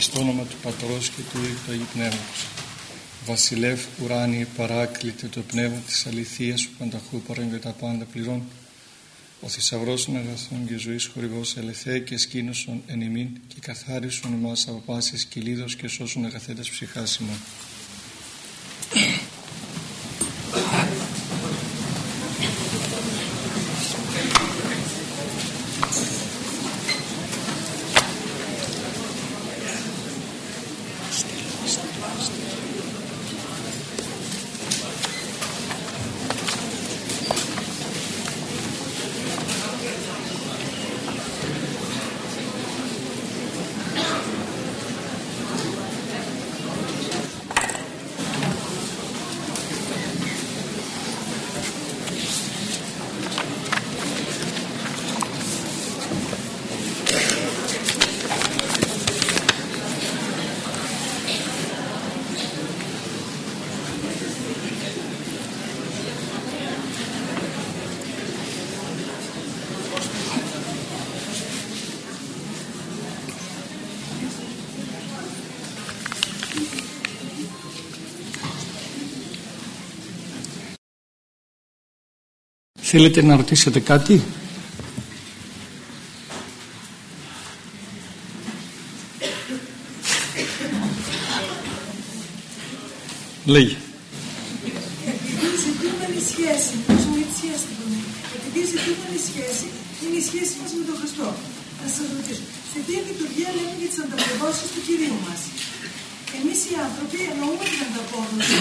εις το όνομα του Πατρός και του Υιού του Αγίου Πνεύματος. Βασιλεύ ουράνιε παράκλητε το πνεύμα της αληθείας που πανταχού παρέμβε τα πάντα πληρών. Ο θησαυρός των αγαθών και ζωής χορηγός ελεθέ και σκήνωσον εν ημίν και καθάρισον εμάς από πάσης κυλίδος και σώσουν αγαθέντες ψυχάς ημών. Θέλετε να ρωτήσετε κάτι; Λέγει Επειδή ζητούμενη σχέση, ζούμε τη σχέση επειδή ζητούμενη σχέση είναι η σχέση μας με τον Χριστό. Θα σας ρωτήσω, σε τι λειτουργία λέμε για τις ανταποδόσεις του Κυρίου μας; Εμείς οι άνθρωποι εννοούμε την ανταπόδοση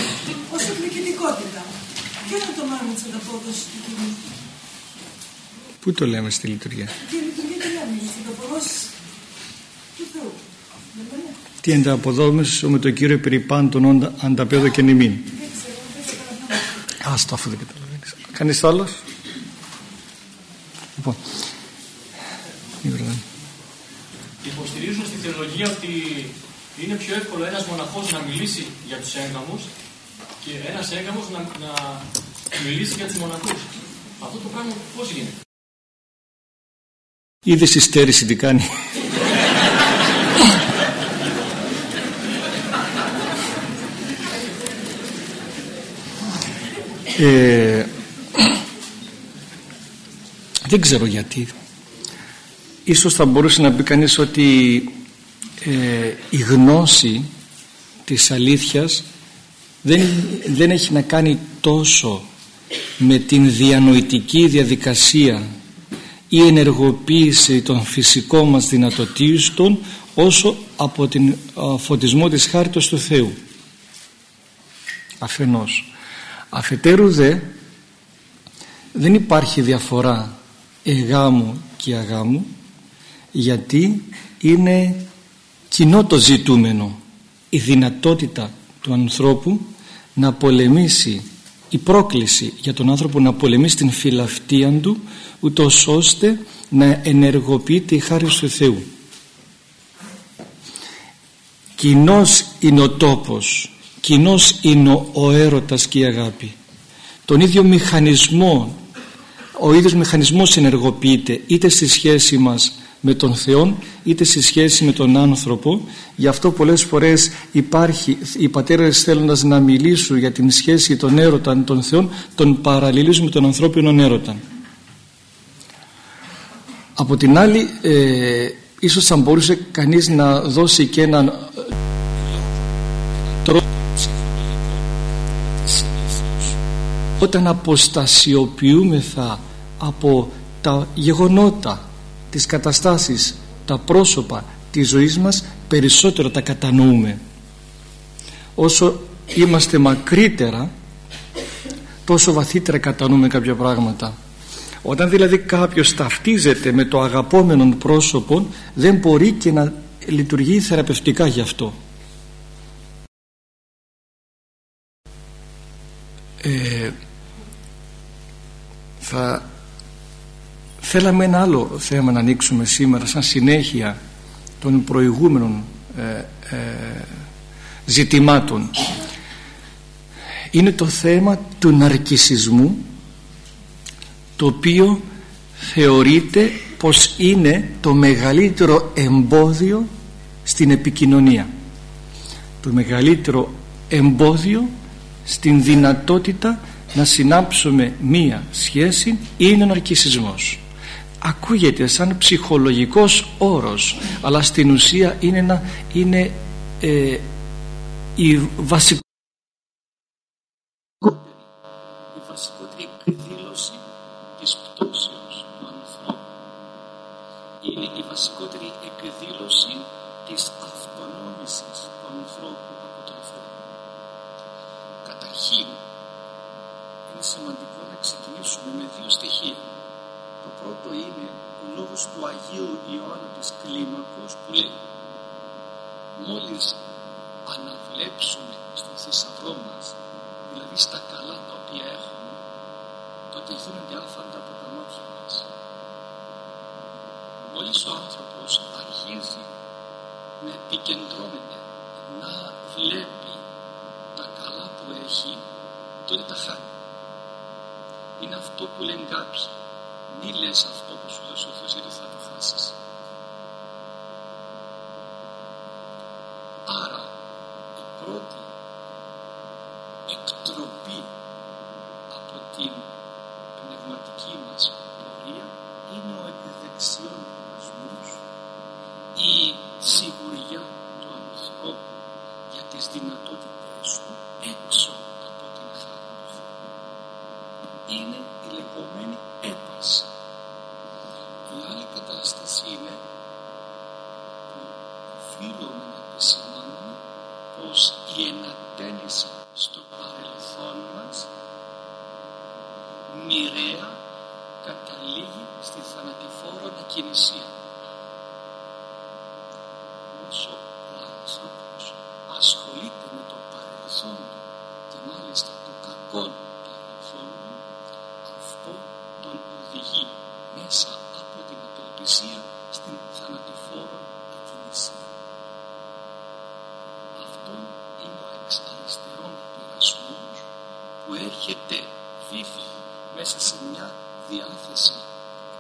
ως εκδικητικότητα. Ποιο είναι το μάτι της ανταπόδοσης του Κυρίου. Πού το λέμε στη λειτουργία; Τι λειτουργία τι λέμε, στις ανταποδόσεις του Θεού. Δεν λέμε. Τι ανταποδόμησο με τον Κύριο περί πάντων ανταπέδω και νημήν. Δεν ξέρω, δεν καταλαβαίνω. Άστο αφού δεν καταλαβαίνεις. Κανείς άλλος; Λοιπόν. μη βραδάνε. Υποστηρίζουν στη θεολογία ότι είναι πιο εύκολο ένας μοναχός να μιλήσει για τους έγκαμους και ένας έγκαμος να, να μιλήσει για τους μοναχούς. Αυτό το πράγμα πώς γίνεται; Είδε η στέρηση τι κάνει. ε, δεν ξέρω γιατί. Ίσως θα μπορούσε να πει κανείς ότι ε, η γνώση της αλήθειας δεν, δεν έχει να κάνει τόσο με την διανοητική διαδικασία η ενεργοποίηση των φυσικών μας δυνατοτήτων όσο από την φωτισμό της χάριτος του Θεού. Αφενός. Αφετέρου δε δεν υπάρχει διαφορά εγάμου και αγάμου γιατί είναι κοινό το ζητούμενο η δυνατότητα του ανθρώπου να πολεμήσει η πρόκληση για τον άνθρωπο να πολεμήσει την φιλαυτία του ούτως ώστε να ενεργοποιείται η χάρη του Θεού. Κοινός είναι ο τόπος κοινός είναι ο έρωτας και η αγάπη. Τον ίδιο μηχανισμό ο ίδιος μηχανισμός ενεργοποιείται είτε στη σχέση μας με τον Θεό είτε στη σχέση με τον άνθρωπο. Γι' αυτό πολλές φορές υπάρχει οι πατέρες θέλοντας να μιλήσουν για την σχέση των έρωτα των Θεών τον παραλληλίζουν με τον ανθρώπινο έρωτα. Από την άλλη ε, ίσως θα μπορούσε κανείς να δώσει και έναν ε, τρόπο όταν αποστασιοποιούμεθα από τα γεγονότα τις καταστάσεις τα πρόσωπα της ζωής μας περισσότερο τα κατανοούμε. Όσο είμαστε μακρύτερα τόσο βαθύτερα κατανοούμε κάποια πράγματα. Όταν δηλαδή κάποιος ταυτίζεται με το αγαπόμενο πρόσωπο δεν μπορεί και να λειτουργεί θεραπευτικά γι' αυτό. Ε, θα θέλαμε ένα άλλο θέμα να ανοίξουμε σήμερα σαν συνέχεια των προηγούμενων ε, ε, ζητημάτων. Είναι το θέμα του ναρκισισμού το οποίο θεωρείται πως είναι το μεγαλύτερο εμπόδιο στην επικοινωνία. Το μεγαλύτερο εμπόδιο στην δυνατότητα να συνάψουμε μία σχέση είναι ο ναρκισισμός ακούγεται σαν ψυχολογικός όρος αλλά στην ουσία είναι, ένα, είναι ε, η βασική η βασικότερη εκδήλωση της πτώσεως του ανθρώπου. Είναι η βασικότερη εκδήλωση της αυτονόμησης του ανθρώπου από τον Θεό καταρχήν είναι σημαντικό να ξεκινήσουμε με δύο στοιχεία το πρώτο είναι ο λόγος του Αγίου Ιωάννου της Κλίμακος που λέει μόλις αναβλέψουμε στον θησαυρό μας δηλαδή στα καλά τα οποία έχουμε τότε γίνονται άφαντα από τα μάτια μας. Μόλις ο άνθρωπος αρχίζει να επικεντρώνεται να βλέπει τα καλά που έχει τότε τα χάνει είναι αυτό που λένε κάποιοι μη λες αυτό που σου δώσει ο Θεός γιατί θα το χάσεις. Άρα η πρώτη εκτροπή από την πνευματική μας πορεία είναι ο επιδεξιών κόσμος η σιγουριά του ανθρώπου για τις δυνατότητες του έξω από την χάρη του Θεού. Είναι η λεγόμενη έπαση. Η άλλη κατάσταση είναι που οφείλουμε να επισημάνουμε πως η ενατένιση στο παρελθόν μας μοιραία καταλήγει στη θανατηφόρο ακινησία. Όσο ο άνθρωπος ασχολείται με το παρελθόν του και μάλιστα το κακό παρελθόν του, αυτό τον οδηγεί μέσα από την απελπισία στην θανατηφόρο ακινησία. Αυτό είναι ο εξ αριστερών πειρασμός που έρχεται βίθη μέσα σε μια διάθεση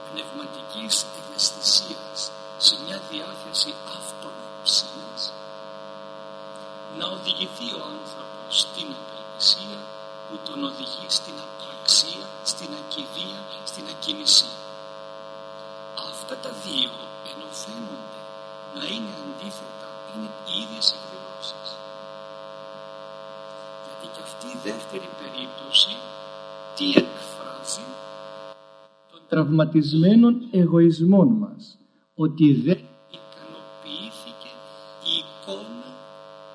πνευματικής ευαισθησίας, σε μια διάθεση αυτονοψίας, να οδηγηθεί ο άνθρωπος στην απελπισία που τον οδηγεί στην απραξία, στην ακιδεία, στην ακίνησία. Αυτά τα δύο ενώ φαίνονται να είναι αντίθετα, είναι οι ίδιες εκδηλώσεις. Γιατί και αυτή η δεύτερη περίπτωση τι εκφράζει των τραυματισμένων εγωισμών μας ότι δεν ικανοποιήθηκε η εικόνα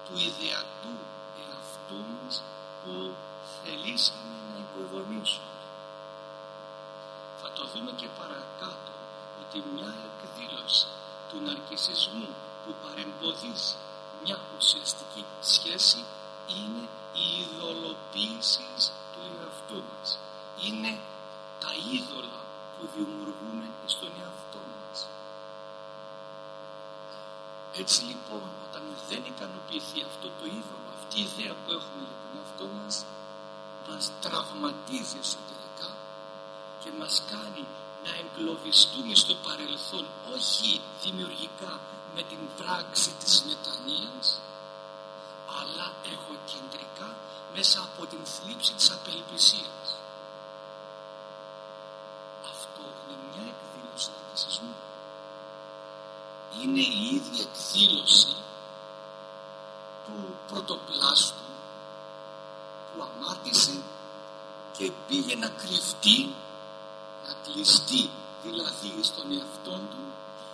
του ιδεατού εαυτού μας που θελήσαμε να υποδομήσουμε. Θα το δούμε και παρακάτω ότι μια εκδήλωση του ναρκισισμού που παρεμποδίζει μια ουσιαστική σχέση είναι η ειδωλοποίησης του εαυτού μας. Είναι τα είδωλα που δημιουργούμε στον εαυτό μας. Έτσι λοιπόν όταν δεν ικανοποιηθεί αυτό το είδωλο, αυτή η ιδέα που έχουμε για τον εαυτό μας, μας τραυματίζει εσωτερικά και μας κάνει να εγκλωβιστούμε στο παρελθόν όχι δημιουργικά με την πράξη της μετανοίας αλλά εγωκεντρικά μέσα από την θλίψη της απελπισίας. Αυτό είναι μια εκδήλωση του φασισμού. Είναι η ίδια εκδήλωση του πρωτοπλάστου που αμάρτησε και πήγε να κρυφτεί, να κλειστεί δηλαδή στον εαυτό του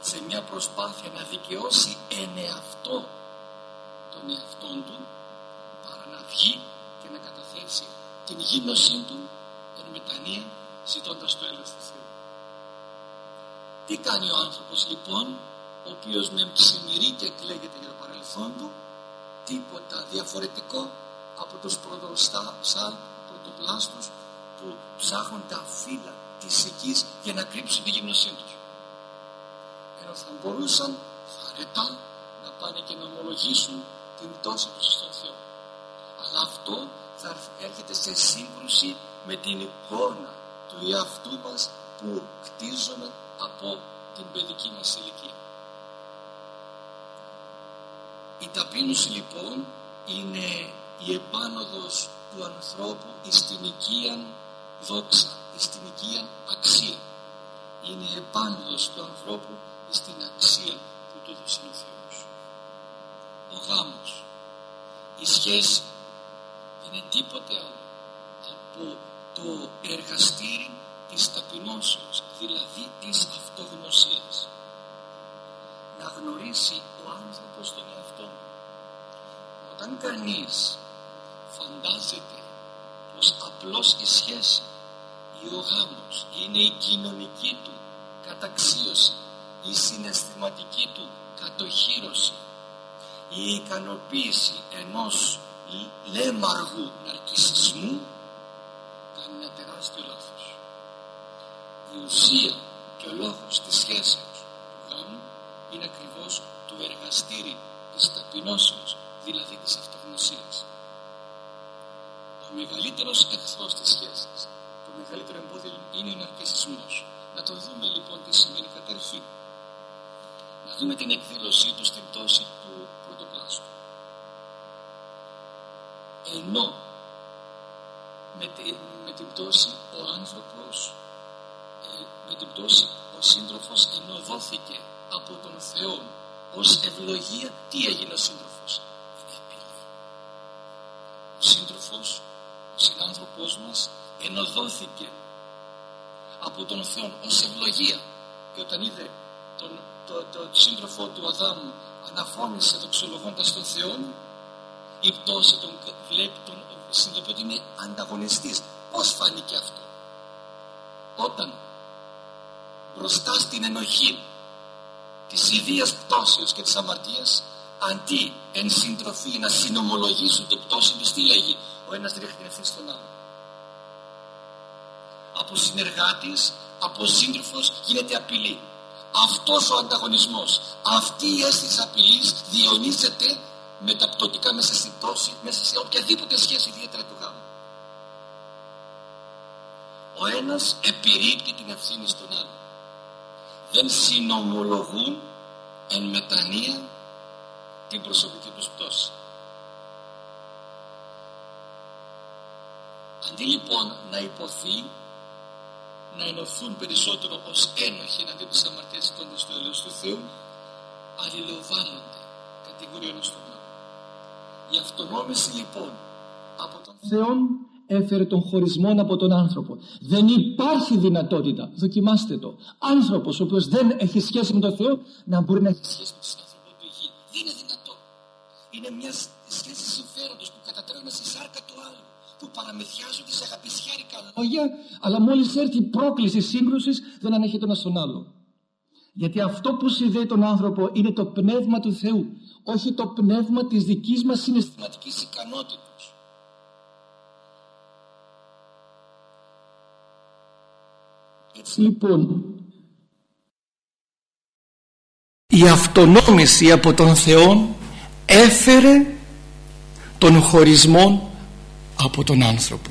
σε μια προσπάθεια να δικαιώσει εν εαυτό τον εαυτό του παρά να βγει και να καταθέσει την γύμνωσή του εν μετανία ζητώντας το έλεος του Θεού. Τι κάνει ο άνθρωπος λοιπόν; Ο οποίος με ψημυρεί και εκλέγεται για το παρελθόν του τίποτα διαφορετικό από τους πρωτοστά, πρωτοπλάστους που ψάχνουν τα φύλλα της οικής για να κρύψουν τη γύμνωσή τους. Ενώ θα μπορούσαν αρετά να πάνε και να ομολογήσουν την πτώση τους στον Θεό. Αλλά αυτό θα έρχεται σε σύγκρουση με την εικόνα του εαυτού μας που κτίζουμε από την παιδική μας ηλικία. Η ταπείνωση λοιπόν είναι η επάνωδος του ανθρώπου στην οικία δόξα, στην οικία αξία. Είναι η επάνωδος του ανθρώπου στην αξία που του δώσει ο Θεός. Ο γάμος, η σχέση δεν είναι τίποτε άλλο από το εργαστήρι της ταπεινώσεως, δηλαδή της αυτογνωσίας. Να γνωρίσει ο άνθρωπος τον εαυτό του. Όταν κανείς φαντάζεται πως απλώς η σχέση ή ο γάμος είναι η κοινωνική του καταξίωση, η συναισθηματική του κατοχύρωση, η ικανοποίηση ενός λέμαργου ναρκισισμού κάνει ένα τεράστιο λάθος. Η ουσία και ο λόγος της σχέσεως του γάμου είναι ακριβώς το εργαστήρι της ταπεινώσεως, δηλαδή της αυτογνωσίας. Ο μεγαλύτερος εχθρός της σχέσης, το μεγαλύτερο εμπόδιο είναι ο ναρκισισμός. Να το δούμε λοιπόν τι σημαίνει καταρχήν. Να δούμε την εκδήλωσή του στην πτώση του πρωτοπλάστου. Ενώ με, τη, με την πτώση ο άνθρωπος ε, με την πτώση ο σύντροφος ενωδόθηκε από τον Θεό ως ευλογία τι έγινε ο σύντροφος; είναι απειλή ο σύντροφος ο συνάνθρωπός μας ενωδόθηκε από τον Θεό ως ευλογία. Και όταν είδε τον, το, το, το σύντροφό του Αδάμου αναφώνησε δοξολογώντας τον Θεό η πτώση τον βλέπει τον συνειδητοποιεί ότι είναι ανταγωνιστής. Πως φάνηκε αυτό; Όταν μπροστά στην ενοχή της ιδίας πτώσεως και της αμαρτίας αντί εν συντροφή να συνομολογήσουν την πτώση τους τι λέγει ο ένας ρίχνει την ευθύνη στον άλλο από συνεργάτης από σύντροφος γίνεται απειλή. Αυτός ο ανταγωνισμός αυτή η αίσθηση απειλής διονύζεται μεταπτωτικά μέσα στην πτώση μέσα σε οποιαδήποτε σχέση ιδιαίτερα του γάμου. Ο ένας επιρρύπτει την ευθύνη στον άλλο δεν συνομολογούν εν μετανία την προσωπική τους πτώση. Αντί λοιπόν να υποθεί, να ενωθούν περισσότερο ως ένοχοι εναντί της αμαρτίας κόντας του έλεος του Θεού, αλληλεοβάλλονται κατηγορία ενός του άλλου. Η αυτονόμηση λοιπόν από τον Θεό έφερε τον χωρισμό από τον άνθρωπο. Δεν υπάρχει δυνατότητα, δοκιμάστε το, άνθρωπος ο οποίος δεν έχει σχέση με τον Θεό να μπορεί να έχει σχέση με τον άνθρωπο του γη. Δεν είναι δυνατό. Είναι μια σχέση συμφέροντος που κατατρέχουν στη σάρκα του άλλου που παραμεθιάζονται σε αγαπησιάρικα λόγια αλλά μόλις έρθει η πρόκληση σύγκρουσης δεν ανέχεται ένας στον άλλο. Γιατί αυτό που συνδέει τον άνθρωπο είναι το πνεύμα του Θεού όχι το πνεύμα της δικής μας συναισθηματικής ικανότητας. Έτσι λοιπόν η αυτονόμηση από τον Θεό έφερε τον χωρισμό από τον άνθρωπο.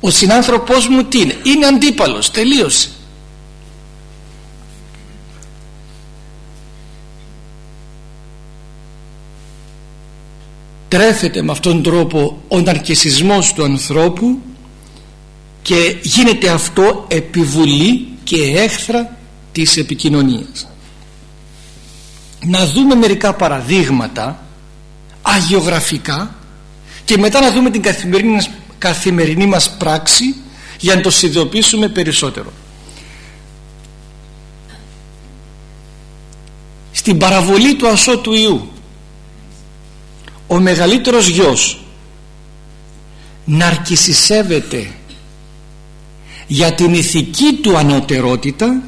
Ο συνάνθρωπός μου τι είναι; Είναι αντίπαλος. Τελείωσε. Τρέφεται με αυτόν τον τρόπο ο ναρκισισμός του ανθρώπου και γίνεται αυτό επιβουλή και έχθρα της επικοινωνίας. Να δούμε μερικά παραδείγματα αγιογραφικά και μετά να δούμε την καθημερινή, καθημερινή μας πράξη για να το συνειδητοποιήσουμε περισσότερο. Στην παραβολή του ασώτου Ιού ο μεγαλύτερος γιος ναρκισισεύεται για την ηθική του ανωτερότητα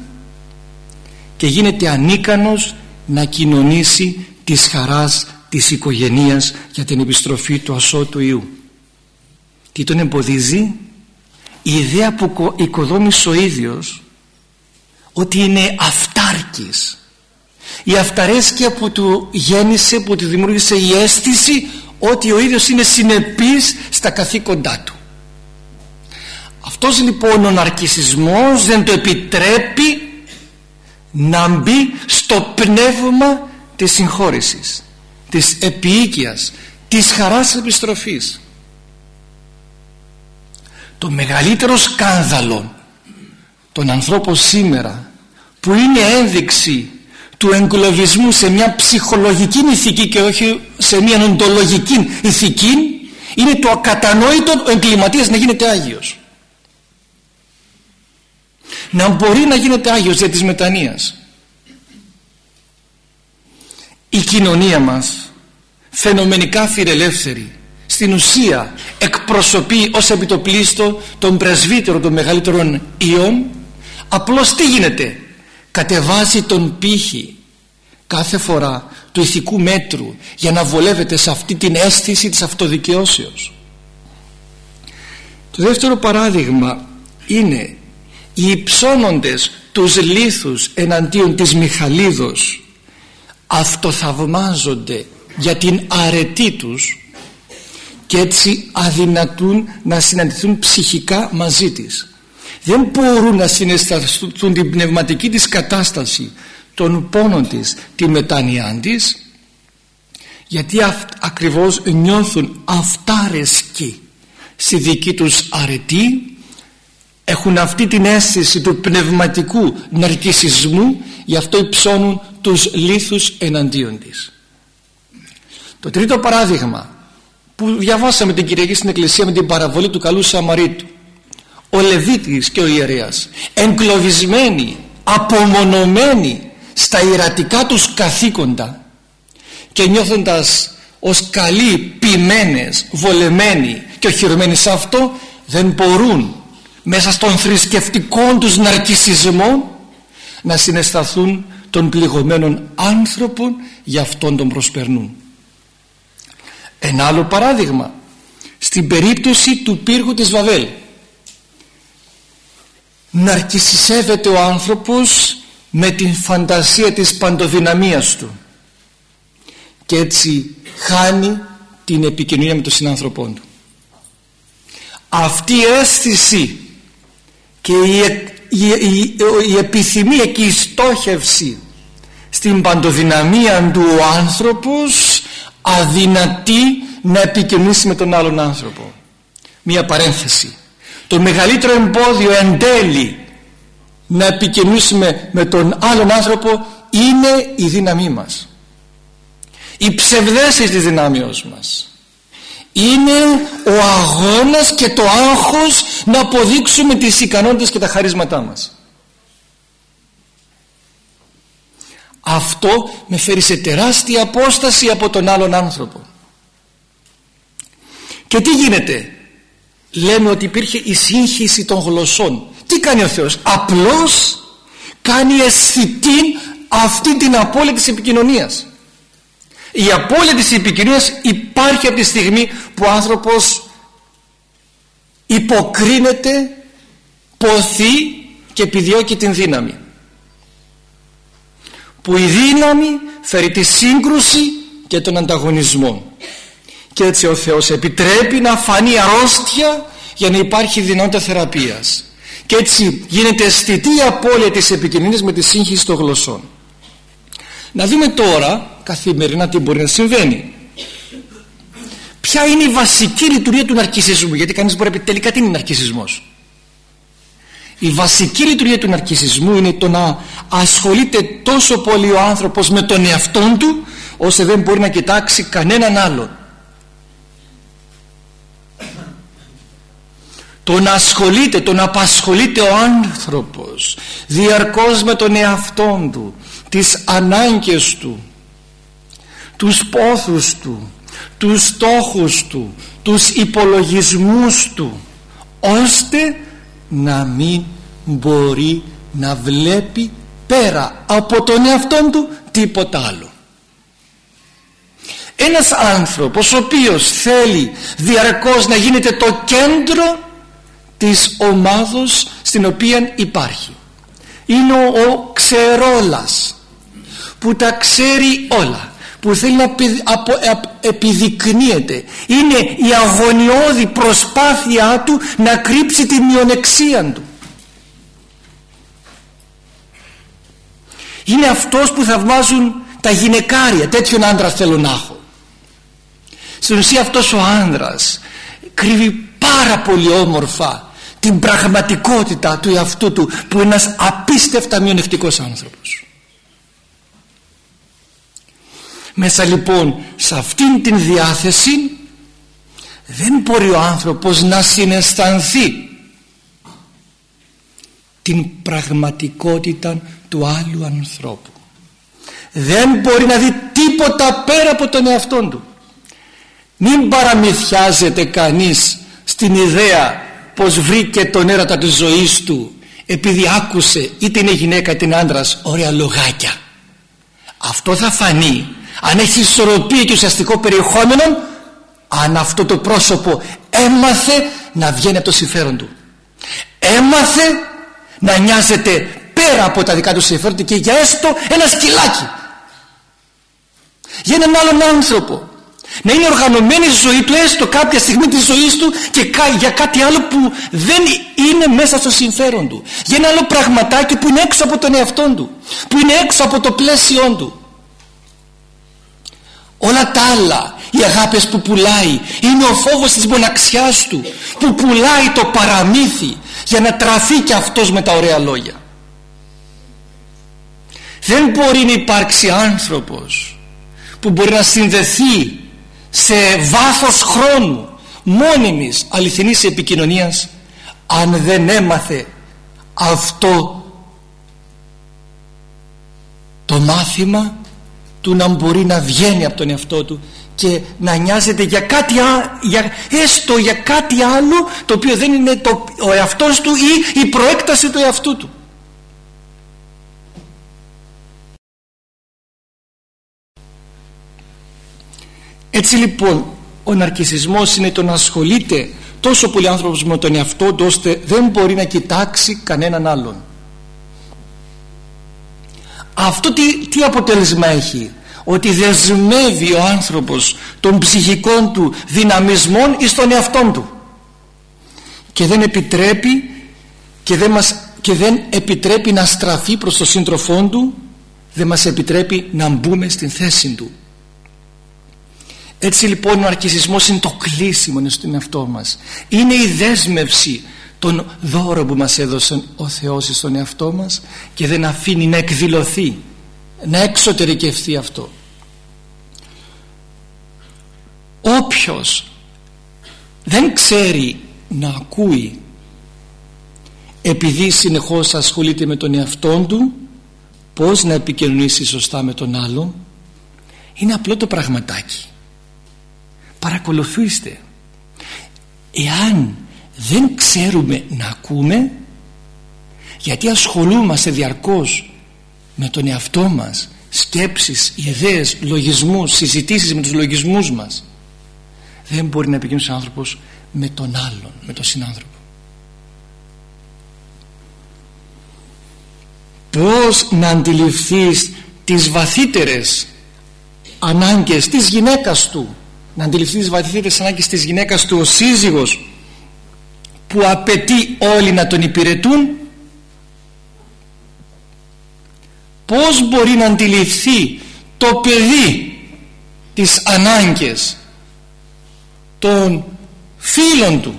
και γίνεται ανίκανος να κοινωνήσει της χαράς της οικογενείας για την επιστροφή του ασώτου Ιού. Τι τον εμποδίζει; Η ιδέα που οικοδόμησε ο ίδιος ότι είναι αυτάρκης. Η αυταρέσκεια που του γέννησε, που του δημιούργησε η αίσθηση ότι ο ίδιος είναι συνεπής στα καθήκοντά του. Αυτός λοιπόν ο ναρκισισμός δεν το επιτρέπει να μπει στο πνεύμα της συγχώρεσης της επίοικιας της χαράς της επιστροφής. Το μεγαλύτερο σκάνδαλο των ανθρώπων σήμερα που είναι ένδειξη του εγκλωβισμού σε μια ψυχολογική ηθική και όχι σε μια οντολογική ηθική είναι το ακατανόητο ο εγκληματίας να γίνεται Άγιος. Να μπορεί να γίνεται Άγιος για της μετανοίας η κοινωνία μας φαινομενικά φιλελεύθερη στην ουσία εκπροσωπεί ως επιτοπλίστο τον πρεσβύτερο των μεγαλύτερων ιών. Απλώς τι γίνεται; Κατεβάζει τον πύχη κάθε φορά του ηθικού μέτρου για να βολεύεται σε αυτή την αίσθηση της αυτοδικαιώσεως. Το δεύτερο παράδειγμα είναι οι υψώνοντες τους λίθους εναντίον της Μιχαλίδος αυτοθαυμάζονται για την αρετή τους και έτσι αδυνατούν να συναντηθούν ψυχικά μαζί της. Δεν μπορούν να συναισθανθούν την πνευματική της κατάσταση των πόνων της τη μετάνοιά της γιατί αυ, ακριβώς νιώθουν αυτάρεσκοι στη δική τους αρετή έχουν αυτή την αίσθηση του πνευματικού ναρκισισμού γι' αυτό υψώνουν τους λίθους εναντίον της. Το τρίτο παράδειγμα που διαβάσαμε την Κυριακή στην Εκκλησία με την παραβολή του καλού Σαμαρίτου ο Λεβίτης και ο ιερέας εγκλωβισμένοι, απομονωμένοι στα ιερατικά τους καθήκοντα και νιώθοντας ως καλοί, ποιμένες, βολεμένοι και οχυρωμένοι σε αυτό δεν μπορούν μέσα στον θρησκευτικό τους ναρκισισμό να συναισθαθούν των πληγωμένων άνθρωπων για αυτόν τον προσπερνούν. Ένα άλλο παράδειγμα. Στην περίπτωση του πύργου της Βαβέλ. Ναρκισισεύεται ο άνθρωπος με την φαντασία της παντοδυναμίας του. Και έτσι χάνει την επικοινωνία με τον συνάνθρωπό του. Αυτή η αίσθηση και η, η, η, η επιθυμία και η στόχευση στην παντοδυναμία του ο άνθρωπος αδυνατεί να επικοινωνήσει με τον άλλον άνθρωπο. Μία παρένθεση. Το μεγαλύτερο εμπόδιο εν τέλει να επικοινωνήσουμε με τον άλλον άνθρωπο είναι η δύναμή μας. Η ψευδέσεις της δυνάμεως μας. Είναι ο αγώνας και το άγχος να αποδείξουμε τις ικανότητες και τα χαρίσματά μας. Αυτό με φέρει σε τεράστια απόσταση από τον άλλον άνθρωπο. Και τι γίνεται; Λέμε ότι υπήρχε η σύγχυση των γλωσσών. Τι κάνει ο Θεός; Απλώς κάνει αισθητή αυτή την απώλεια της επικοινωνίας. Η απώλεια της επικοινωνίας υπάρχει από τη στιγμή που ο άνθρωπος υποκρίνεται ποθεί και επιδιώκει την δύναμη. Που η δύναμη φέρει τη σύγκρουση και τον ανταγωνισμό. Και έτσι ο Θεός επιτρέπει να φανεί αρρώστια για να υπάρχει δυνατότητα θεραπείας. Και έτσι γίνεται αισθητή η απώλεια της επικοινωνίας με τη σύγχυση των γλωσσών. Να δούμε τώρα καθημερινά τι μπορεί να συμβαίνει ποια είναι η βασική λειτουργία του ναρκισισμού; Γιατί κανείς μπορεί να πει τελικά τι είναι ναρκισισμός. Η βασική λειτουργία του ναρκισισμού είναι το να ασχολείται τόσο πολύ ο άνθρωπος με τον εαυτόν του ώστε δεν μπορεί να κοιτάξει κανέναν άλλον. Το να ασχολείται, το να απασχολείται ο άνθρωπος διαρκώς με τον εαυτόν του τις ανάγκες του τους πόθους του τους στόχους του τους υπολογισμούς του ώστε να μην μπορεί να βλέπει πέρα από τον εαυτόν του τίποτα άλλο. Ένας άνθρωπος ο οποίος θέλει διαρκώς να γίνεται το κέντρο της ομάδος στην οποία υπάρχει είναι ο, ο ξερόλας που τα ξέρει όλα που θέλει να επιδεικνύεται. Είναι η αγωνιώδη προσπάθειά του να κρύψει τη μειονεξία του. Είναι αυτός που θαυμάζουν τα γυναικάρια. Τέτοιον άντρα θέλω να έχω. Στην ουσία αυτός ο άνδρας κρύβει πάρα πολύ όμορφα την πραγματικότητα του εαυτού του που είναι ένας απίστευτα μειονεκτικός άνθρωπος μέσα λοιπόν σε αυτήν την διάθεση δεν μπορεί ο άνθρωπος να συναισθανθεί την πραγματικότητα του άλλου ανθρώπου. Δεν μπορεί να δει τίποτα πέρα από τον εαυτό του. Μην παραμυθιάζεται κανείς στην ιδέα πως βρήκε τον έρωτα της ζωής του επειδή άκουσε είτε είναι γυναίκα είτε είναι άντρας ωραία λογάκια. Αυτό θα φανεί αν έχει ισορροπία και ουσιαστικό περιεχόμενο αν αυτό το πρόσωπο έμαθε να βγαίνει από το συμφέρον του. Έμαθε να νοιάζεται πέρα από τα δικά του συμφέροντα και για έστω ένα σκυλάκι. Για έναν άλλον άνθρωπο. Να είναι οργανωμένη η ζωή του έστω κάποια στιγμή της ζωής του και για κάτι άλλο που δεν είναι μέσα στο συμφέρον του. Για ένα άλλο πραγματάκι που είναι έξω από τον εαυτό του που είναι έξω από το πλαίσιό του όλα τα άλλα οι αγάπες που πουλάει είναι ο φόβος της μοναξιάς του που πουλάει το παραμύθι για να τραφεί και αυτός με τα ωραία λόγια. Δεν μπορεί να υπάρξει άνθρωπος που μπορεί να συνδεθεί σε βάθος χρόνου μόνιμης αληθινής επικοινωνίας αν δεν έμαθε αυτό το μάθημα του να μπορεί να βγαίνει από τον εαυτό του και να νοιάζεται για κάτι για, έστω για κάτι άλλο το οποίο δεν είναι το, ο εαυτός του ή η προέκταση του εαυτού του. Έτσι λοιπόν ο ναρκισισμός είναι το να ασχολείται τόσο πολύ άνθρωπος με τον εαυτό του ώστε δεν μπορεί να κοιτάξει κανέναν άλλον αυτό τι, τι αποτέλεσμα έχει; Ότι δεσμεύει ο άνθρωπος των ψυχικών του δυναμισμών εις τον εαυτόν του. Και δεν επιτρέπει και δεν, μας, και δεν επιτρέπει να στραφεί προς τον σύντροφό του δεν μας επιτρέπει να μπούμε στην θέση του. Έτσι λοιπόν ο αρκισισμός είναι το κλείσιμο στον εαυτό μας. Είναι η δέσμευση των δώρων που μας έδωσε ο Θεός στον εαυτό μας και δεν αφήνει να εκδηλωθεί να εξωτερικευθεί αυτό. Όποιος δεν ξέρει να ακούει επειδή συνεχώς ασχολείται με τον εαυτό του πως να επικοινωνήσει σωστά με τον άλλον είναι απλό το πραγματάκι. Παρακολουθήστε. Εάν δεν ξέρουμε να ακούμε γιατί ασχολούμαστε διαρκώς με τον εαυτό μας σκέψεις, ιδέες, λογισμούς, συζητήσεις με τους λογισμούς μας. Δεν μπορεί να επικοινωνήσει ο άνθρωπος με τον άλλον, με τον συνάνθρωπο. Πως να αντιληφθείς τις βαθύτερες ανάγκες της γυναίκας του να αντιληφθείς τις βαθύτερες ανάγκες της γυναίκας του ο σύζυγος που απαιτεί όλοι να τον υπηρετούν πως μπορεί να αντιληφθεί το παιδί τις ανάγκες των φίλων του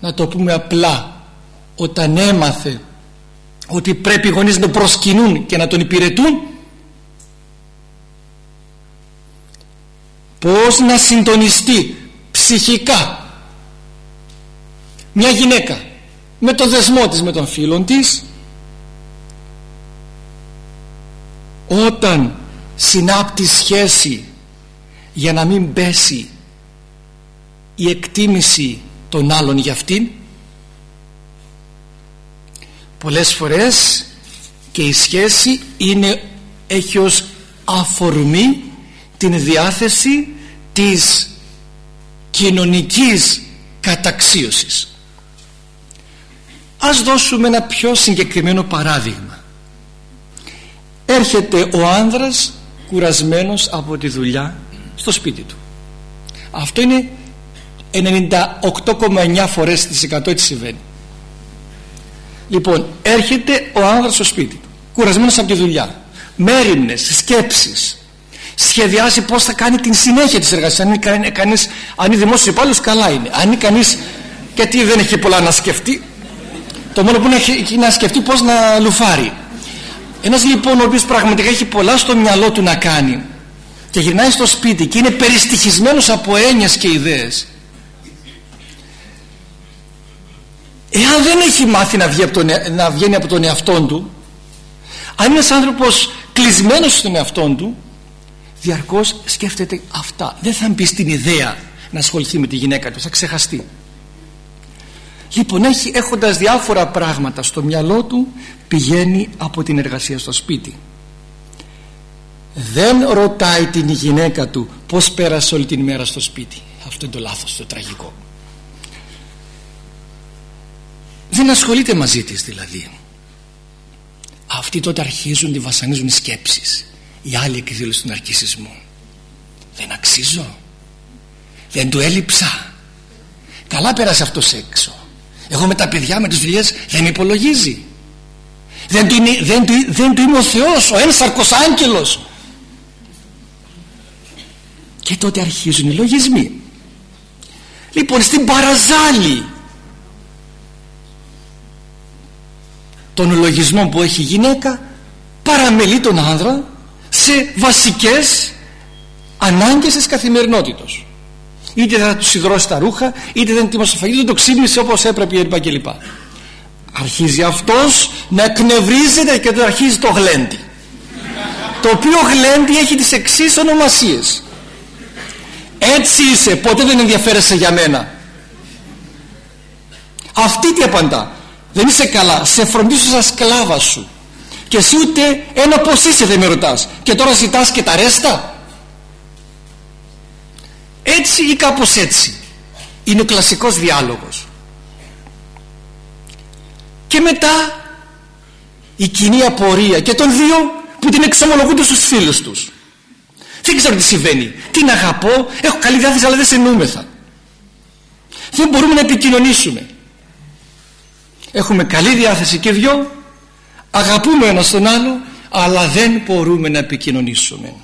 να το πούμε απλά όταν έμαθε ότι πρέπει οι γονείς να τον προσκυνούν και να τον υπηρετούν πως να συντονιστεί ψυχικά μια γυναίκα. Με το δεσμό της με τον φίλον της. Όταν συνάπτει σχέση για να μην πέσει η εκτίμηση των άλλων για αυτήν πολλές φορές και η σχέση είναι, έχει ως αφορμή την διάθεση της κοινωνικής καταξίωσης ας δώσουμε ένα πιο συγκεκριμένο παράδειγμα. Έρχεται ο άνδρας κουρασμένος από τη δουλειά στο σπίτι του. Αυτό είναι 98,9 φορές στις 100 έτσι συμβαίνει. Λοιπόν έρχεται ο άνδρας στο σπίτι του κουρασμένος από τη δουλειά. Μέρημνες, σκέψεις. Σχεδιάζει πώς θα κάνει την συνέχεια της εργασίας. Αν είναι, κανείς, αν είναι δημόσιος υπάλληλος καλά είναι. Αν είναι κανείς γιατί δεν έχει πολλά να σκεφτεί το μόνο που έχει να σκεφτεί πώς να λουφάρει. Ένας λοιπόν ο οποίος πραγματικά έχει πολλά στο μυαλό του να κάνει και γυρνάει στο σπίτι και είναι περιστοιχισμένος από έννοιες και ιδέες εάν δεν έχει μάθει να, βγει από τον, ε- να βγαίνει από τον εαυτό του αν είναι ένας άνθρωπος κλεισμένος στον εαυτό του διαρκώς σκέφτεται αυτά. Δεν θα μπει στην ιδέα να ασχοληθεί με τη γυναίκα του θα ξεχαστεί λοιπόν έχει, έχοντας διάφορα πράγματα στο μυαλό του πηγαίνει από την εργασία στο σπίτι. Δεν ρωτάει την γυναίκα του πως πέρασε όλη την ημέρα στο σπίτι. Αυτό είναι το λάθος, το τραγικό. Δεν ασχολείται μαζί της δηλαδή. Αυτοί τότε αρχίζουν, τη βασανίζουν οι σκέψεις. Η άλλη εκδήλωση του ναρκισισμού δεν αξίζω. Δεν του έλειψα. Καλά πέρασε αυτός έξω εγώ με τα παιδιά με τις δουλειές δεν υπολογίζει. Δεν του, είναι, δεν, του, δεν του είμαι ο Θεός ο ένσαρκος άγγελος. Και τότε αρχίζουν οι λογισμοί. Λοιπόν στην παραζάλη των λογισμών που έχει η γυναίκα παραμελεί τον άνδρα σε βασικές ανάγκες της καθημερινότητας είτε θα τους σιδρώσει τα ρούχα είτε δεν τιμώσει το φαγητό δεν το ξύπνησε όπως έπρεπε κλπ αρχίζει αυτός να εκνευρίζεται και το αρχίζει το γλέντι. Το οποίο γλέντι έχει τις εξής ονομασίες. Έτσι είσαι ποτέ δεν ενδιαφέρεσαι για μένα. Αυτή τι απαντά. Δεν είσαι καλά σε φροντίζω σαν σκλάβα σου. Και εσύ ούτε ένα πως είσαι δεν με ρωτάς. Και τώρα ζητάς και τα ρέστα; Έτσι ή κάπως έτσι. Είναι ο κλασικός διάλογος. Και μετά η κοινή απορία και των δύο που την εξομολογούνται στους φίλους τους. Δεν ξέρω τι συμβαίνει. Την αγαπώ, έχω καλή διάθεση αλλά δεν σε νούμεθα δεν μπορούμε να επικοινωνήσουμε. Έχουμε καλή διάθεση και δυο. Αγαπούμε ένας τον άλλο αλλά δεν μπορούμε να επικοινωνήσουμε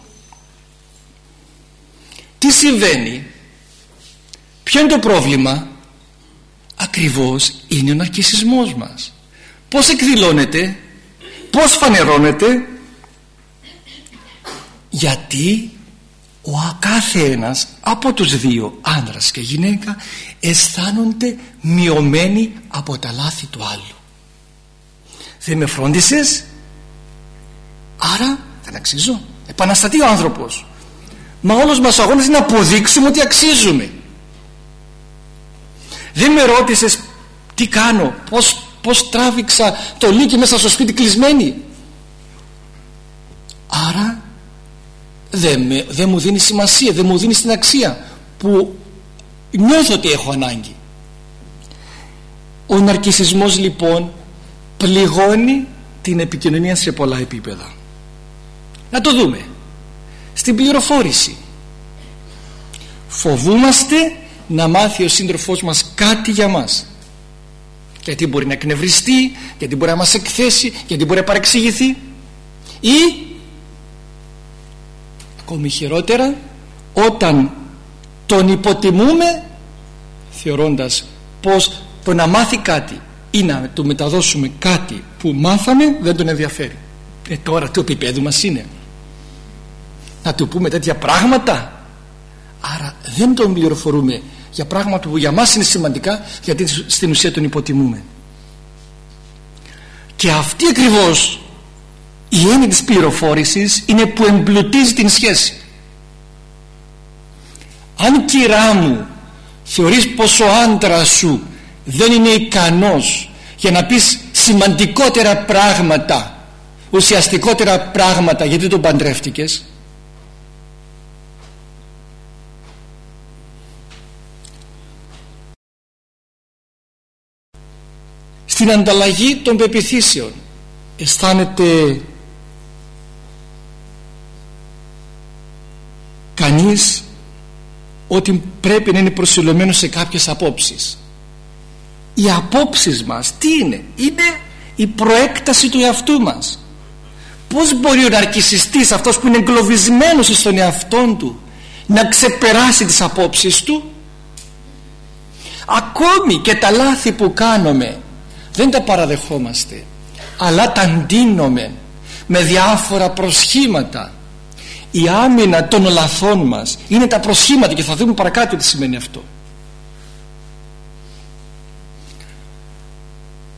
τι συμβαίνει; Ποιο είναι το πρόβλημα; Ακριβώς είναι ο ναρκισισμός μας. Πως εκδηλώνεται πως φανερώνεται; Γιατί ο κάθε ένας από τους δύο άντρας και γυναίκα αισθάνονται μειωμένοι από τα λάθη του άλλου. Δεν με φρόντισες; Άρα δεν αξίζω. Επαναστατεί ο άνθρωπος μα όλος μας ο αγώνας είναι να αποδείξουμε ότι αξίζουμε. Δεν με ρώτησες τι κάνω πως, πως τράβηξα το λύκι μέσα στο σπίτι κλεισμένη. Άρα δεν, με, δεν μου δίνεις σημασία δεν μου δίνεις την αξία που νιώθω ότι έχω ανάγκη. Ο ναρκισισμός λοιπόν πληγώνει την επικοινωνία σε πολλά επίπεδα. Να το δούμε στην πληροφόρηση. Φοβούμαστε να μάθει ο σύντροφός μας κάτι για μας. Γιατί μπορεί να εκνευριστεί γιατί μπορεί να μας εκθέσει γιατί μπορεί να παρεξηγηθεί. Ή ακόμη χειρότερα όταν τον υποτιμούμε θεωρώντας πως το να μάθει κάτι ή να του μεταδώσουμε κάτι που μάθαμε δεν τον ενδιαφέρει. Ε, τώρα το επίπεδο μας είναι να του πούμε τέτοια πράγματα. Άρα δεν τον πληροφορούμε για πράγματα που για μας είναι σημαντικά γιατί στην ουσία τον υποτιμούμε. Και αυτή ακριβώς η έννοια της πληροφόρησης είναι που εμπλουτίζει την σχέση. Αν κυρά μου θεωρείς πως ο άντρας σου δεν είναι ικανός για να πεις σημαντικότερα πράγματα ουσιαστικότερα πράγματα γιατί τον παντρεύτηκες στην ανταλλαγή των πεπιθήσεων αισθάνεται κανείς ότι πρέπει να είναι προσιλωμένος σε κάποιες απόψεις. Οι απόψεις μας τι είναι; Είναι η προέκταση του εαυτού μας. Πώς μπορεί ο ναρκισιστής αυτός που είναι εγκλωβισμένος στον εαυτό του να ξεπεράσει τις απόψεις του; Ακόμη και τα λάθη που κάνουμε δεν τα παραδεχόμαστε αλλά τα αντίνουμε με διάφορα προσχήματα. Η άμυνα των λαθών μας είναι τα προσχήματα και θα δούμε παρακάτω τι σημαίνει αυτό.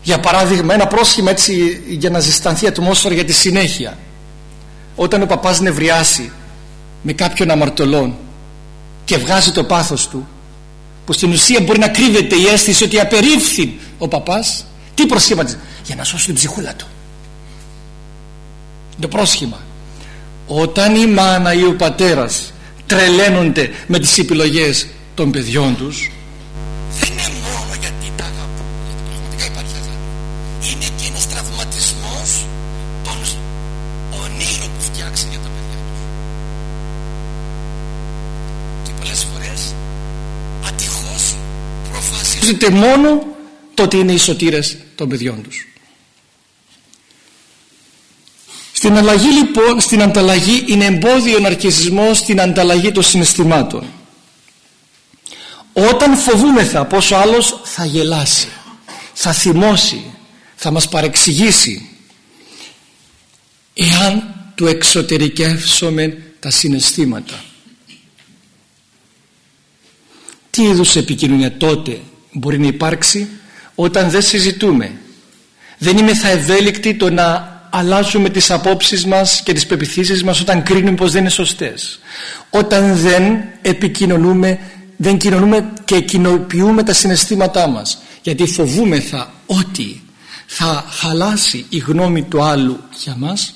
Για παράδειγμα ένα πρόσχημα έτσι για να ζεστανθεί η ατμόσφαιρα για τη συνέχεια. Όταν ο παπάς νευριάσει με κάποιον αμαρτωλόν και βγάζει το πάθος του που στην ουσία μπορεί να κρύβεται η αίσθηση ότι απερίφθη ο παπάς τι προσχήμα για να σώσει την ψυχούλα του. Το πρόσχημα. Όταν η μάνα ή ο πατέρας τρελαίνονται με τις επιλογές των παιδιών τους δεν είναι μόνο γιατί τα αγαπούν γιατί πραγματικά υπάρχει αγάπη. Είναι και ένας τραυματισμός των ονείρων που φτιάξει για τα παιδιά τους. Και πολλές φορές ατυχώς προφασίζονται μόνο το ότι είναι οι σωτήρες των παιδιών τους Στην αλλαγή λοιπόν, στην ανταλλαγή είναι εμπόδιο ο ναρκισισμός στην ανταλλαγή των συναισθημάτων. Όταν φοβούμεθα πως ο άλλος θα γελάσει, θα θυμώσει, θα μας παρεξηγήσει εάν του εξωτερικεύσουμε τα συναισθήματα. Τι είδους επικοινωνία τότε μπορεί να υπάρξει; Όταν δεν συζητούμε. Δεν είμαι θα ευέλικτοι το να αλλάζουμε τις απόψεις μας και τις πεπιθήσεις μας όταν κρίνουμε πως δεν είναι σωστές. Όταν δεν επικοινωνούμε δεν κοινωνούμε και κοινοποιούμε τα συναισθήματά μας. Γιατί φοβούμεθα ότι θα χαλάσει η γνώμη του άλλου για μας.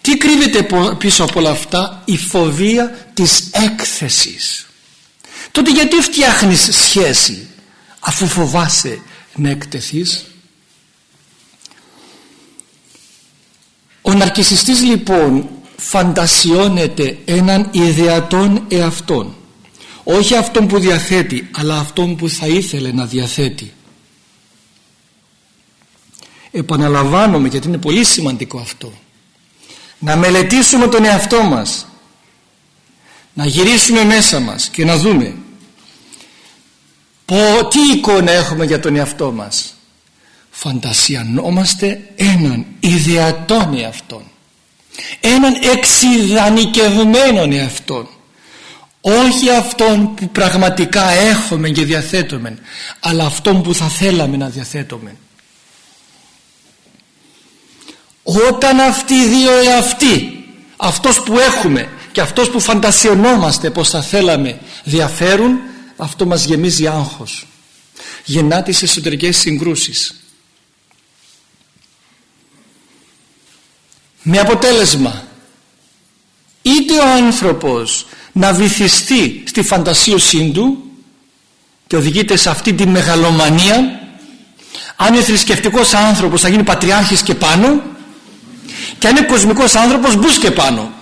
Τι κρύβεται πίσω από όλα αυτά; Η φοβία της έκθεσης. Τότε γιατί φτιάχνεις σχέση; Αφού φοβάσαι να εκτεθείς. Ο ναρκισιστής λοιπόν φαντασιώνεται έναν ιδεατόν εαυτόν. Όχι αυτόν που διαθέτει αλλά αυτόν που θα ήθελε να διαθέτει. Επαναλαμβάνομαι γιατί είναι πολύ σημαντικό αυτό. Να μελετήσουμε τον εαυτό μας. Να γυρίσουμε μέσα μας και να δούμε τι εικόνα έχουμε για τον εαυτό μας. Φαντασιανόμαστε έναν ιδεατόν εαυτόν. Έναν εξειδανικευμένον εαυτόν. Όχι αυτόν που πραγματικά έχουμε και διαθέτουμε αλλά αυτόν που θα θέλαμε να διαθέτουμε όταν αυτοί οι δύο εαυτοί αυτός που έχουμε και αυτός που φαντασιωνόμαστε πως θα θέλαμε διαφέρουν αυτό μας γεμίζει άγχος. Γεννά τις εσωτερικές συγκρούσεις. Με αποτέλεσμα είτε ο άνθρωπος να βυθιστεί στη φαντασίωσή του και οδηγείται σε αυτή τη μεγαλομανία αν είναι θρησκευτικός άνθρωπος θα γίνει πατριάρχης και πάνω και αν είναι κοσμικός άνθρωπος μπούς και πάνω.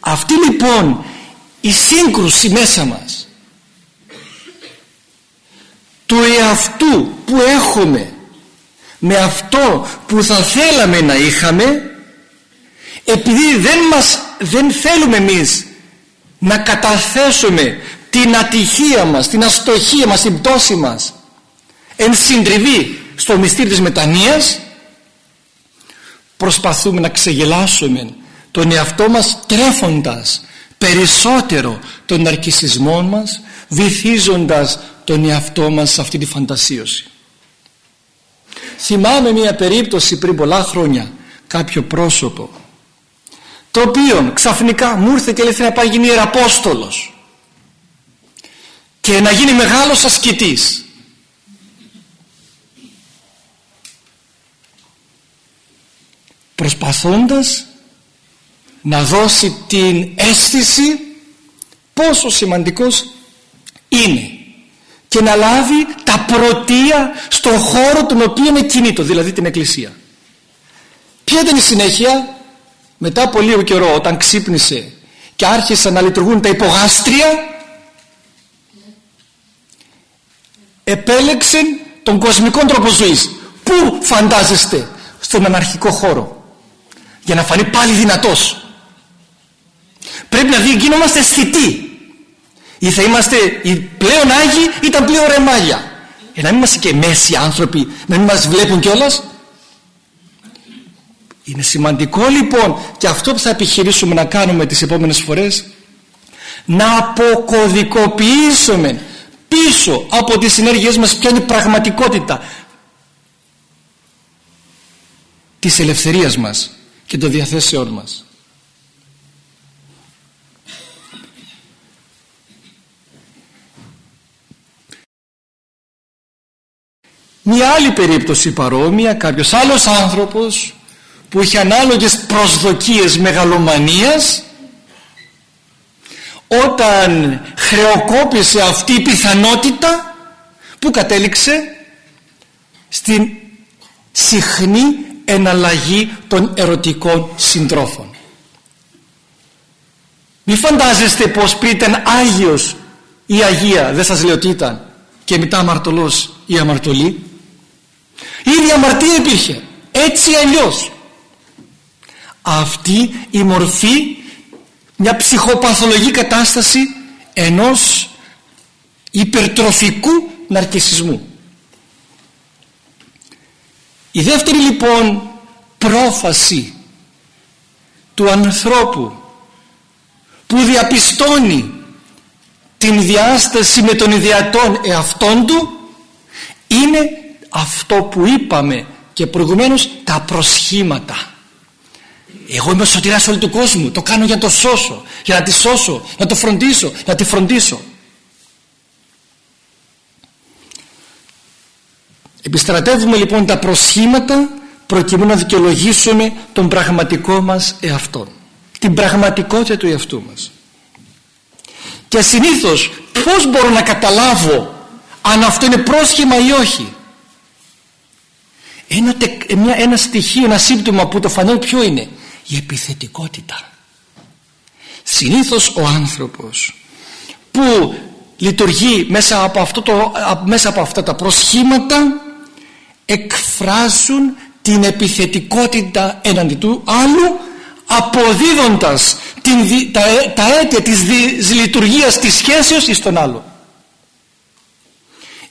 Αυτή λοιπόν η σύγκρουση μέσα μας. Του εαυτού που έχουμε με αυτό που θα θέλαμε να είχαμε επειδή δεν, μας, δεν θέλουμε εμείς να καταθέσουμε την ατυχία μας, την αστοχία μας, την πτώση μας εν συντριβή στο μυστήριο της μετανοίας προσπαθούμε να ξεγελάσουμε τον εαυτό μας τρέφοντας περισσότερο τον αρκισισμό μας βυθίζοντας τον εαυτό μας σε αυτή τη φαντασίωση. Θυμάμαι μια περίπτωση πριν πολλά χρόνια κάποιο πρόσωπο το οποίο ξαφνικά μου ήρθε και λέει να πάει γίνει ιεραπόστολος και να γίνει μεγάλος ασκητής προσπαθώντας να δώσει την αίσθηση πόσο σημαντικός είναι και να λάβει τα πρωτεία στον χώρο τον οποίο είναι κινήτο, δηλαδή την εκκλησία. Ποια ήταν η συνέχεια; Μετά από λίγο καιρό όταν ξύπνησε και άρχισαν να λειτουργούν τα υπογάστρια επέλεξε τον κοσμικό τρόπο ζωής Πού φαντάζεστε; Στον αναρχικό χώρο για να φανεί πάλι δυνατός. Πρέπει να δει γίνομαστε αισθητοί. Ή θα είμαστε οι πλέον Άγιοι ή τα πλέον ρεμάλια. Ε, να μην είμαστε και μέση άνθρωποι, να μην μας βλέπουν κιόλας. Είναι σημαντικό λοιπόν και αυτό που θα επιχειρήσουμε να κάνουμε τις επόμενες φορές να αποκωδικοποιήσουμε πίσω από τις συνέργειές μας ποια είναι η πραγματικότητα της ελευθερίας μας και των διαθέσεών μας. Μια άλλη περίπτωση παρόμοια, κάποιος άλλος άνθρωπος που είχε ανάλογες προσδοκίες μεγαλομανίας όταν χρεοκόπησε αυτή η πιθανότητα που κατέληξε στην συχνή εναλλαγή των ερωτικών συντρόφων. Μη φαντάζεστε πως πριν ήταν Άγιος ή Αγία, δεν σας λέω τι ήταν, και μετά αμαρτωλός ή αμαρτωλή. Ήδη αμαρτία υπήρχε, έτσι αλλιώς. Αυτή η μορφή μια ψυχοπαθολογική κατάσταση ενός υπερτροφικού ναρκισισμού. Η δεύτερη λοιπόν πρόφαση του ανθρώπου που διαπιστώνει την διάσταση με τον ιδιατών εαυτόν του είναι αυτό που είπαμε και προηγουμένως τα προσχήματα εγώ είμαι ο σωτηράς όλου του κόσμου. Το κάνω για να το σώσω. Για να τη σώσω. Να το φροντίσω. Να τη φροντίσω. Επιστρατεύουμε λοιπόν τα προσχήματα προκειμένου να δικαιολογήσουμε τον πραγματικό μας εαυτό. Την πραγματικότητα του εαυτού μας. Και συνήθως πώς μπορώ να καταλάβω αν αυτό είναι πρόσχημα ή όχι; Ένα, ένα στοιχείο, ένα σύμπτωμα που το φανώ ποιο είναι; Η επιθετικότητα συνήθως ο άνθρωπος που λειτουργεί μέσα από, αυτό το, μέσα από αυτά τα προσχήματα εκφράζουν την επιθετικότητα έναντι του άλλου αποδίδοντας την, τα, τα αίτια της δυσλειτουργίας της σχέσεως εις τον άλλο.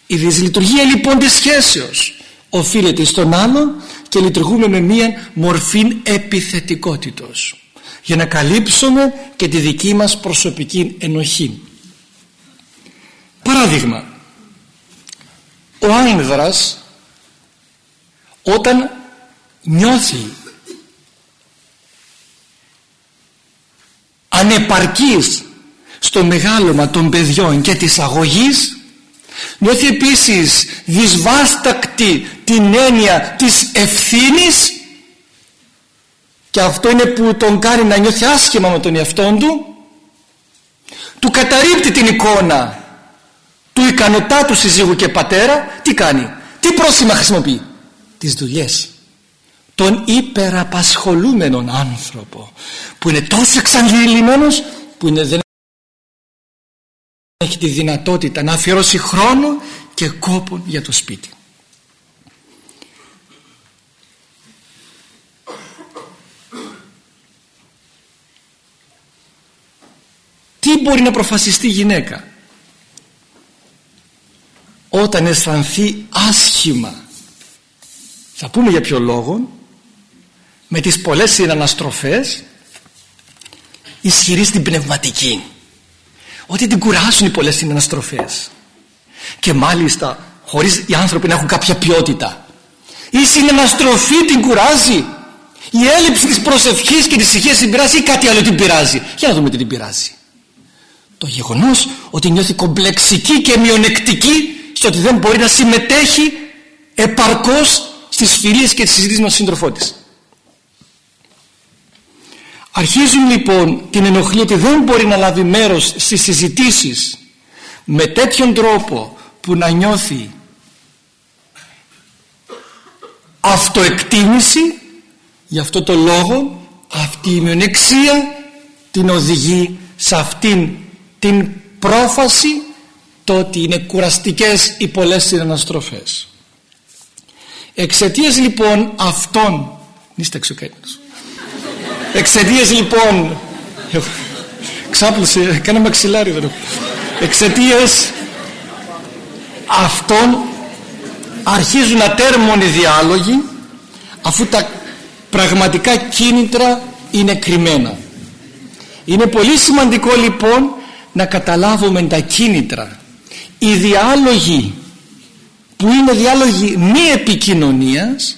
Η δυσλειτουργία λοιπόν της σχέσεως οφείλεται στον άλλο και λειτουργούμε με μία μορφή επιθετικότητος για να καλύψουμε και τη δική μας προσωπική ενοχή. Παράδειγμα, ο άνδρας όταν νιώθει ανεπαρκής στο μεγάλωμα των παιδιών και της αγωγής νιώθει επίσης δυσβάστακτη την έννοια της ευθύνης και αυτό είναι που τον κάνει να νιώθει άσχημα με τον εαυτό του. Του καταρρύπτει την εικόνα του ικανοτάτου συζύγου και πατέρα. Τι κάνει, τι πρόσημα χρησιμοποιεί τις δουλειές. Τον υπεραπασχολούμενον άνθρωπο που είναι τόσο εξαγγελημένος που είναι, δεν έχει τη δυνατότητα να αφιερώσει χρόνο και κόπο για το σπίτι. Τι μπορεί να προφασιστεί η γυναίκα; Όταν αισθανθεί άσχημα θα πούμε για ποιο λόγο με τις πολλές συναναστροφές ισχυρεί στην πνευματική ότι την κουράσουν οι πολλές συναναστροφές. Και μάλιστα χωρίς οι άνθρωποι να έχουν κάποια ποιότητα η συναναστροφή την κουράζει. Η έλλειψη της προσευχής και της ησυχίας την πειράζει ή κάτι άλλο την πειράζει. Για να δούμε τι την πειράζει. Το γεγονός ότι νιώθει κομπλεξική και μειονεκτική στο ότι δεν μπορεί να συμμετέχει επαρκώς στις φιλίες και τις συζητήσεις με τον σύντροφό της Αρχίζουν λοιπόν την ενοχλή ότι δεν μπορεί να λάβει μέρος στις συζητήσεις με τέτοιον τρόπο που να νιώθει αυτοεκτίμηση. Γι' αυτό το λόγο αυτή η μειονεξία την οδηγεί σε αυτήν την πρόφαση το ότι είναι κουραστικές οι πολλές συναναστροφές. Εξαιτίας λοιπόν αυτών είστε εξωκαίμενος εξαιτίας λοιπόν ξάπλωσε κάνα μαξιλάρι εδώ εξαιτίας αυτών αρχίζουν να τέρμουν οι διάλογοι αφού τα πραγματικά κίνητρα είναι κρυμμένα. Είναι πολύ σημαντικό λοιπόν να καταλάβουμε τα κίνητρα. Οι διάλογοι που είναι διάλογοι μη επικοινωνίας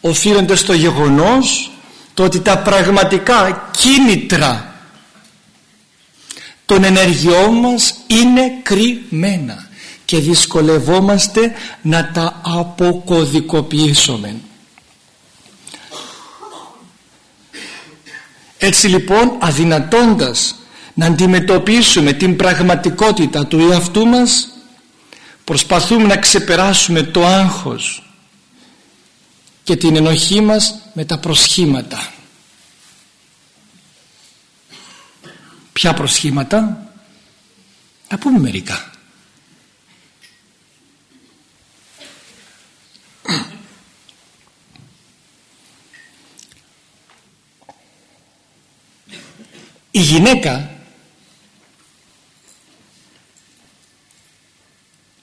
οφείλονται στο γεγονός το ότι τα πραγματικά κίνητρα των ενεργειών μας είναι κρυμμένα και δυσκολευόμαστε να τα αποκωδικοποιήσουμε. Έτσι λοιπόν αδυνατώντας να αντιμετωπίσουμε την πραγματικότητα του εαυτού μας προσπαθούμε να ξεπεράσουμε το άγχος και την ενοχή μας με τα προσχήματα. Ποια προσχήματα; Θα πούμε μερικά. Η γυναίκα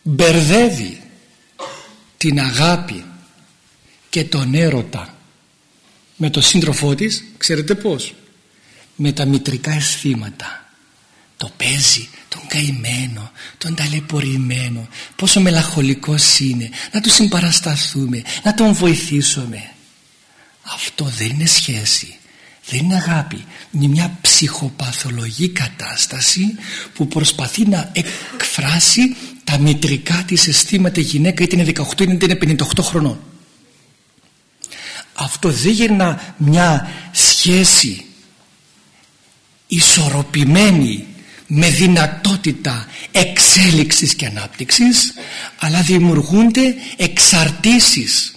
μπερδεύει την αγάπη και τον έρωτα. Με τον σύντροφό της ξέρετε πως με τα μητρικά αισθήματα. Το παίζει τον καημένο τον ταλαιπωρημένο. Πόσο μελαχολικός είναι να του συμπαρασταθούμε να τον βοηθήσουμε. Αυτό δεν είναι σχέση δεν είναι αγάπη. Είναι μια ψυχοπαθολογική κατάσταση που προσπαθεί να εκφράσει τα μητρικά της αισθήματα η γυναίκα είτε είναι 18 είτε είναι 58 χρονών αυτό δεν γυρνά μια σχέση ισορροπημένη με δυνατότητα εξέλιξης και ανάπτυξης αλλά δημιουργούνται εξαρτήσεις.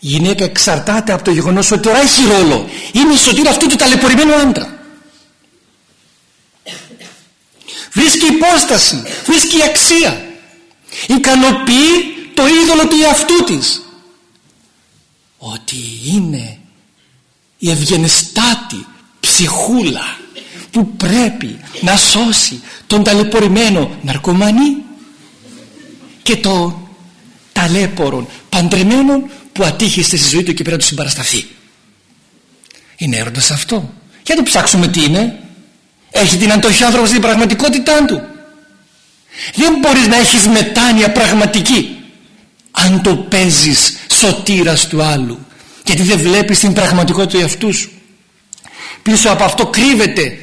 Η γυναίκα εξαρτάται από το γεγονός ότι τώρα έχει ρόλο. Είναι η σωτήρα αυτού του ταλαιπωρημένου άντρα. Βρίσκει υπόσταση βρίσκει αξία. Ικανοποιεί το είδωλο του εαυτού της ότι είναι η ευγενιστάτη ψυχούλα που πρέπει να σώσει τον ταλαιπωρημένο ναρκωμανή και τον ταλέπορον παντρεμένο που ατύχησε στη ζωή του και πρέπει να του συμπαρασταθεί. Είναι έρωτας αυτό. Για να το ψάξουμε τι είναι. Έχει την αντοχή άνθρωπος στην πραγματικότητά του. Δεν μπορείς να έχεις μετάνοια πραγματική αν το παίζεις σωτήρας του άλλου γιατί δεν βλέπεις την πραγματικότητα του εαυτού σου. Πίσω από αυτό κρύβεται